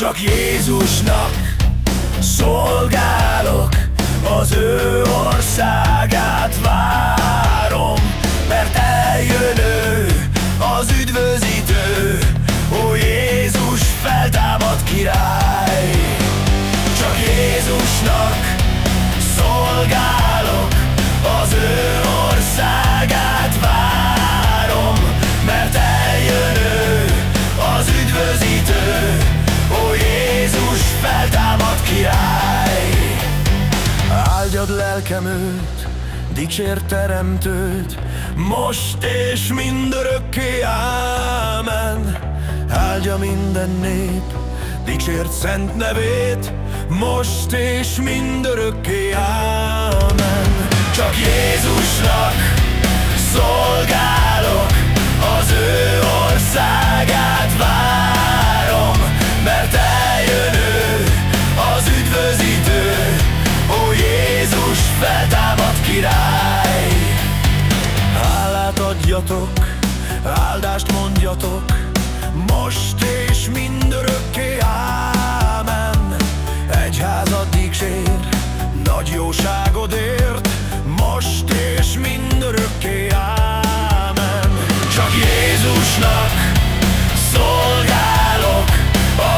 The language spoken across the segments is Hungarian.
Csak Jézusnak szolgálok Az ő országát várom Áldjad lelkem őt, dicsér teremtőt Most és mindörökké, ámen. Áldja minden nép, dicsért szent nevét. Most és mindörökké, ámen. Csak Jézusnak áldást mondjatok, most és mindörökké, ámen. Egyházad dicsér, nagy jóságodért, most és mindörökké, ámen. Csak Jézusnak szolgálok,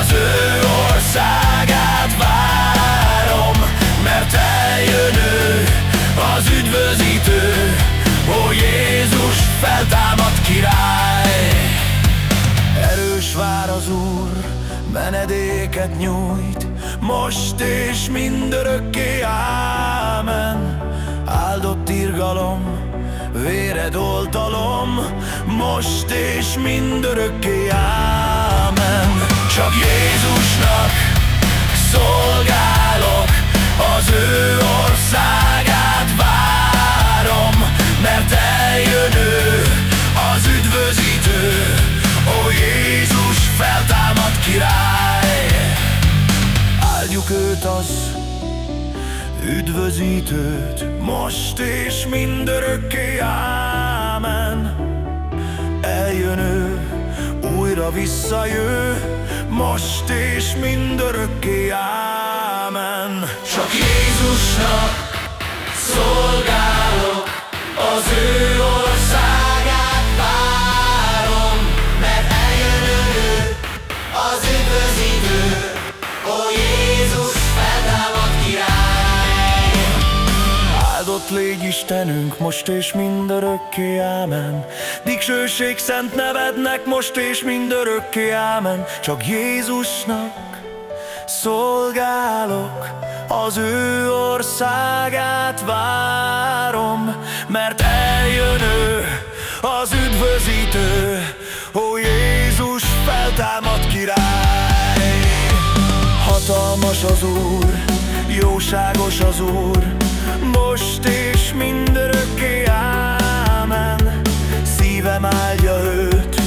az ő országát várom, mert eljön ő, az üdvözítő, ó Jézus feltámad király. Erős vár az Úr, menedéket nyújt, most és mindörökké, ámen. Áldott irgalom, véred oltalom, most és mindörökké, ámen. Csak Jézusnak szolgálok, az üdvözítőt Most és mindörökké, ámen. Eljön ő, újra visszajő Most és mindörökké, ámen. Csak Jézusnak szolgálok Az ő légy Istenünk most és mindörökké, ámen. Dicsőség szent nevednek most és mindörökké, ámen. Csak Jézusnak szolgálok Az ő országát várom. Mert eljön ő, az üdvözítő Ó Jézus feltámad király. Hatalmas az Úr, jóságos az Úr, most és mindörökké, ámen. Szívem áldja őt,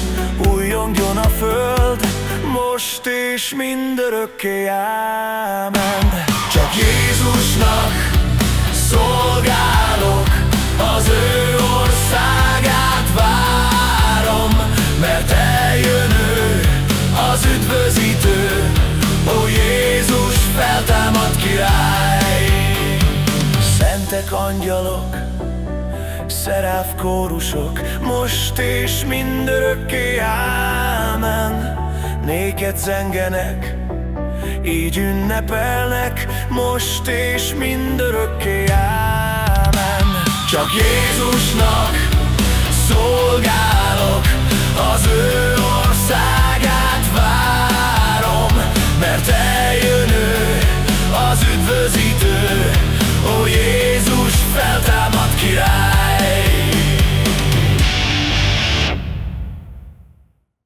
újjongjon a föld, most és mindörökké, ámen. Csak Jézusnak Ezek angyalok, szeráf kórusok, most és mindörökké ámen. Néked zengenek, így ünnepelnek, most és mindörökké ámen. Csak Jézusnak szolgálok, az ő országát várom, mert eljön ő, az üdvözítő, ó oh Jézus. Yeah.